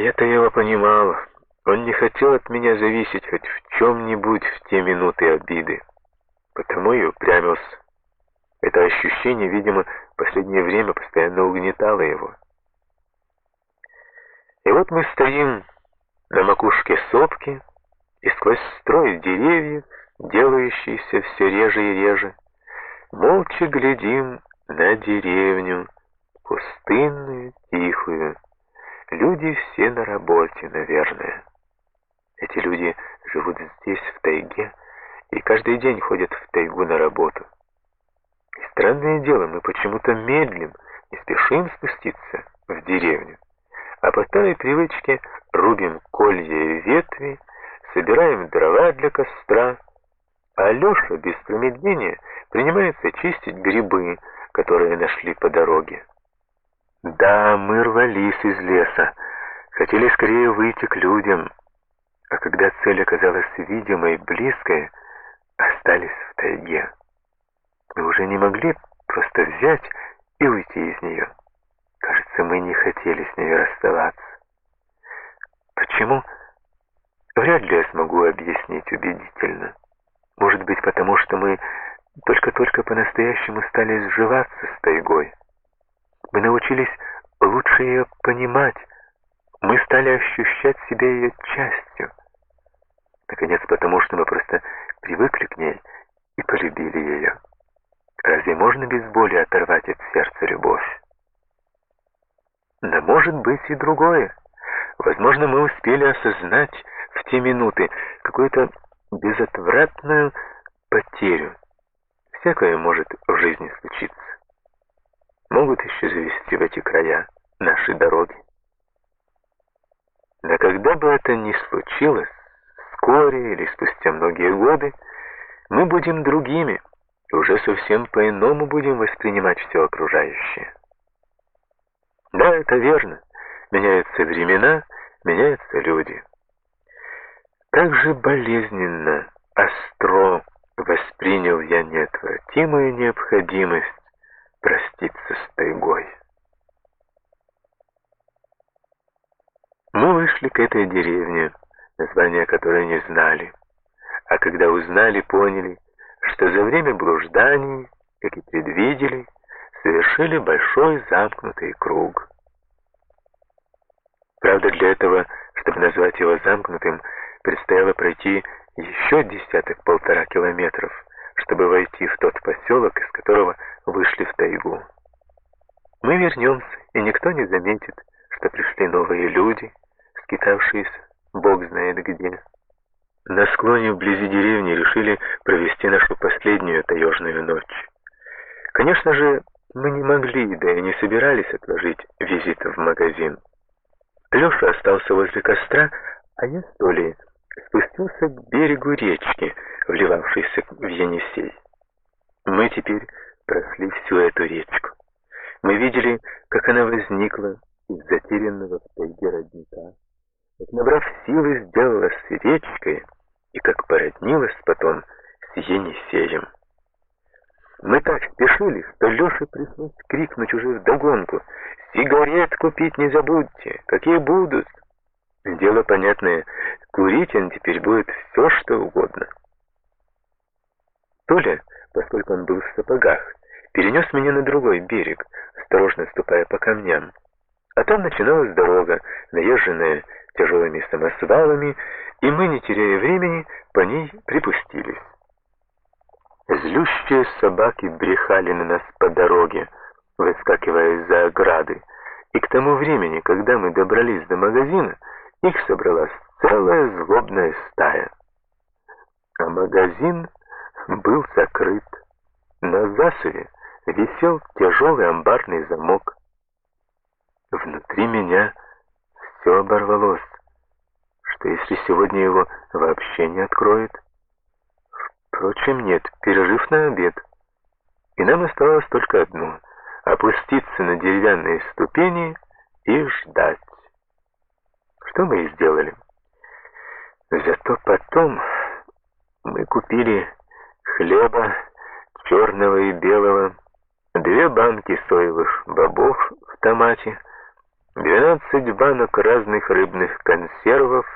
Я-то его понимал. Он не хотел от меня зависеть хоть в чем-нибудь в те минуты обиды. Потому и упрямился. Это ощущение, видимо, в последнее время постоянно угнетало его. И вот мы стоим на макушке сопки, и сквозь строй деревьев, делающийся все реже и реже, молча глядим на деревню, пустынную, тихую. Люди все на работе, наверное. Эти люди живут здесь, в тайге, и каждый день ходят в тайгу на работу. И странное дело, мы почему-то медлим, не спешим спуститься в деревню, а по той привычке рубим колья и ветви, собираем дрова для костра, а Леша без промедления принимается чистить грибы, которые нашли по дороге. Да, мы рвались из леса, хотели скорее выйти к людям, а когда цель оказалась видимой, близкой, остались в тайге. Мы уже не могли просто взять и уйти из нее. Кажется, мы не хотели с ней расставаться. Почему? Вряд ли я смогу объяснить убедительно. Может быть, потому что мы только-только по-настоящему стали сживаться с тайгой. Мы научились лучше ее понимать. Мы стали ощущать себя ее частью. Наконец, потому что мы просто привыкли к ней и полюбили ее. Разве можно без боли оторвать от сердца любовь? Да может быть и другое. Возможно, мы успели осознать в те минуты какую-то безотвратную потерю. Всякое может в жизни случиться. Могут еще завести в эти края наши дороги. Но когда бы это ни случилось, вскоре или спустя многие годы, мы будем другими и уже совсем по-иному будем воспринимать все окружающее. Да, это верно. Меняются времена, меняются люди. Как же болезненно, остро воспринял я неотвратимую необходимость проститься с тайгой. Мы вышли к этой деревне, название которой не знали, а когда узнали, поняли, что за время блужданий, как и предвидели, совершили большой замкнутый круг. Правда, для этого, чтобы назвать его замкнутым, предстояло пройти еще десяток-полтора километров, чтобы войти в тот поселок, из которого вышли в тайгу. Мы вернемся, и никто не заметит, что пришли новые люди, скитавшиеся, бог знает где. На склоне вблизи деревни решили провести нашу последнюю таежную ночь. Конечно же, мы не могли, да и не собирались отложить визит в магазин. Леша остался возле костра, а я с Толей спустился к берегу речки, вливавшейся в Енисей. Мы теперь прошли всю эту речку. Мы видели, как она возникла из затерянного в тайге родника, как, набрав силы, сделалась речкой и как породнилась потом с Енисеем. Мы так спешили, что Леше пришлось крикнуть уже вдогонку. «Сигарет купить не забудьте! Какие будут!» Дело понятное, курить он теперь будет все, что угодно. Толя, поскольку он был в сапогах, перенес меня на другой берег, осторожно ступая по камням. А там начиналась дорога, наезженная тяжелыми самосвалами, и мы, не теряя времени, по ней припустились. Злющие собаки брехали на нас по дороге, выскакивая из-за ограды, и к тому времени, когда мы добрались до магазина, их собралась целая злобная стая. А магазин был закрыт. На засове висел тяжелый амбарный замок. Внутри меня все оборвалось, что если сегодня его вообще не откроют? Впрочем, нет, перерыв на обед. И нам оставалось только одно — опуститься на деревянные ступени и ждать. Что мы и сделали. Зато потом мы купили хлеба черного и белого, две банки соевых бобов в томате, 12 банок разных рыбных консервов,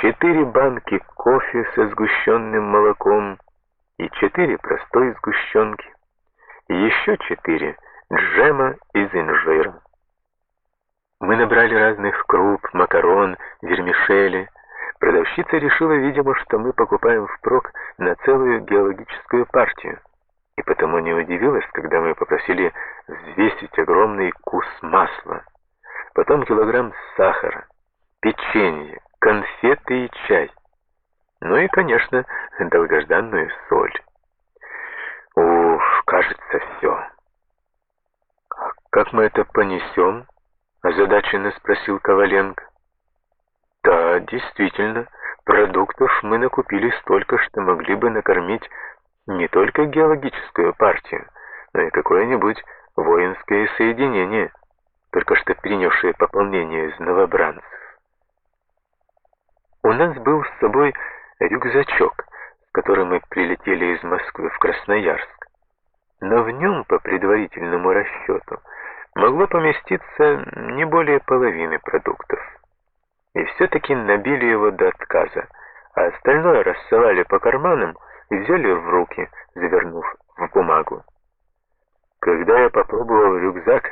4 банки кофе со сгущенным молоком и 4 простой сгущенки, еще 4 джема из инжира. Мы набрали разных круп, макарон, вермишели. Продавщица решила, видимо, что мы покупаем впрок на целую геологическую партию, и потому не удивилась, когда мы попросили взвесить огромный кус масла потом килограмм сахара, печенье, конфеты и чай. Ну и, конечно, долгожданную соль. Уф, кажется, все. «А как мы это понесем?» — озадаченно спросил Коваленко. «Да, действительно, продуктов мы накупили столько, что могли бы накормить не только геологическую партию, но и какое-нибудь воинское соединение» только что принявшие пополнение из новобранцев. У нас был с собой рюкзачок, с которым мы прилетели из Москвы в Красноярск. Но в нем, по предварительному расчету, могло поместиться не более половины продуктов. И все-таки набили его до отказа, а остальное рассовали по карманам и взяли в руки, завернув в бумагу. Когда я попробовал рюкзак,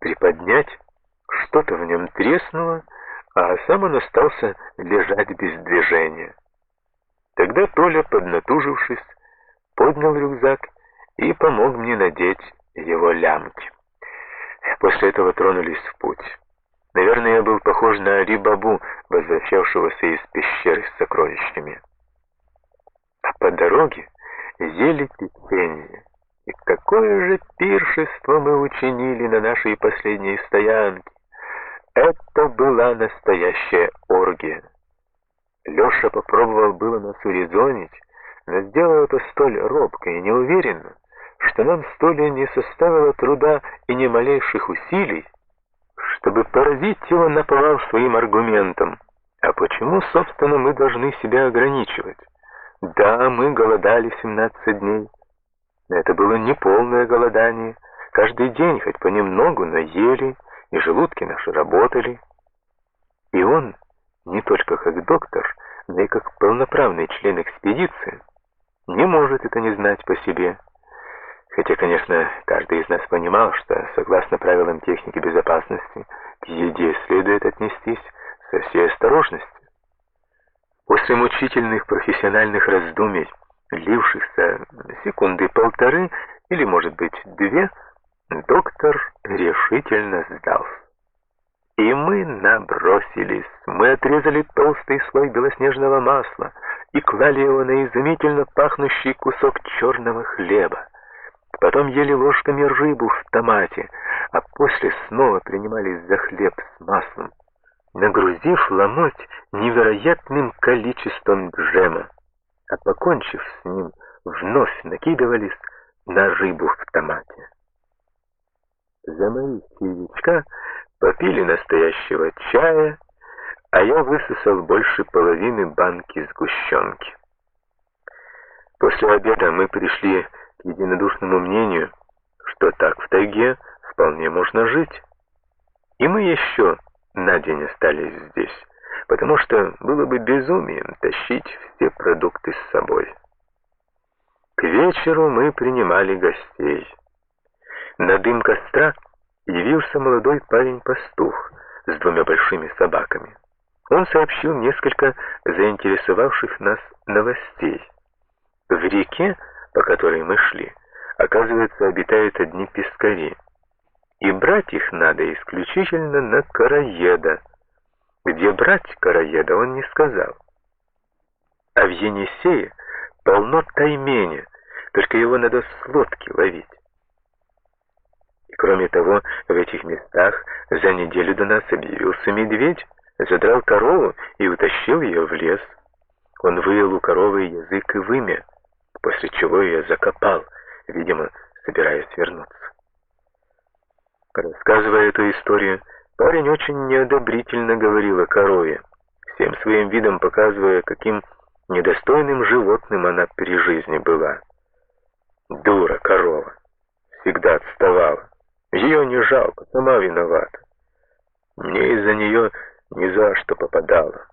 приподнять, что-то в нем треснуло, а сам он остался лежать без движения. Тогда Толя, поднатужившись, поднял рюкзак и помог мне надеть его лямки. После этого тронулись в путь. Наверное, я был похож на Али-Бабу, возвращавшегося из пещеры с сокровищами. А по дороге ели печенье. И какое же пиршество мы учинили на нашей последней стоянке. Это была настоящая оргия. Леша попробовал было нас урезонить, но сделал это столь робко и неуверенно, что нам столь не составило труда и ни малейших усилий, чтобы поразить его наповал своим аргументом. А почему, собственно, мы должны себя ограничивать? Да, мы голодали 17 дней, это было не полное голодание. Каждый день, хоть понемногу, но ели, и желудки наши работали. И он, не только как доктор, но и как полноправный член экспедиции, не может это не знать по себе. Хотя, конечно, каждый из нас понимал, что, согласно правилам техники безопасности, к еде следует отнестись со всей осторожностью. После мучительных профессиональных раздумий длившихся секунды полторы или, может быть, две, доктор решительно сдался. И мы набросились, мы отрезали толстый слой белоснежного масла и клали его на изумительно пахнущий кусок черного хлеба. Потом ели ложками рыбу в томате, а после снова принимались за хлеб с маслом, нагрузив ломоть невероятным количеством джема а покончив с ним, вновь накидывались на рыбу в томате. За мои червячка попили настоящего чая, а я высосал больше половины банки сгущенки. После обеда мы пришли к единодушному мнению, что так в тайге вполне можно жить. И мы еще на день остались здесь потому что было бы безумием тащить все продукты с собой. К вечеру мы принимали гостей. На дым костра явился молодой парень-пастух с двумя большими собаками. Он сообщил несколько заинтересовавших нас новостей. В реке, по которой мы шли, оказывается, обитают одни пескари, и брать их надо исключительно на короеда, где брать короеда, он не сказал. А в Енисее полно тайменя, только его надо с лодки ловить. И кроме того, в этих местах за неделю до нас объявился медведь, задрал корову и утащил ее в лес. Он выел у коровы язык и вымя, после чего ее закопал, видимо, собираясь вернуться. Рассказывая эту историю, Парень очень неодобрительно говорил о корове, всем своим видом показывая, каким недостойным животным она при жизни была. Дура корова, всегда отставала. Ее не жалко, сама виновата. Мне из-за нее ни за что попадало.